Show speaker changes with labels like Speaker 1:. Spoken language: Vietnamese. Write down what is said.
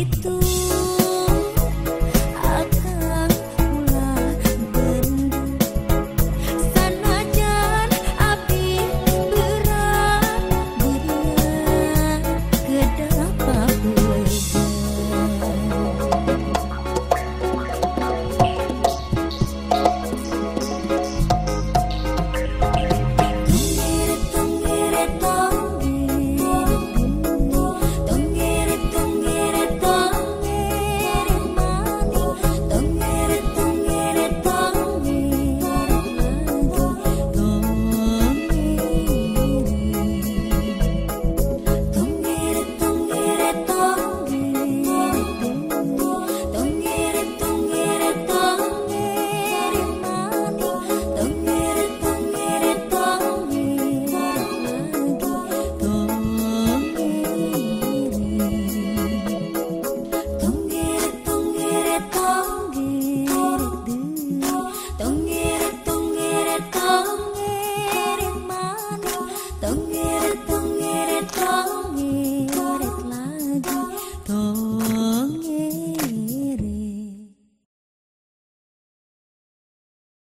Speaker 1: escrito tưởng nghe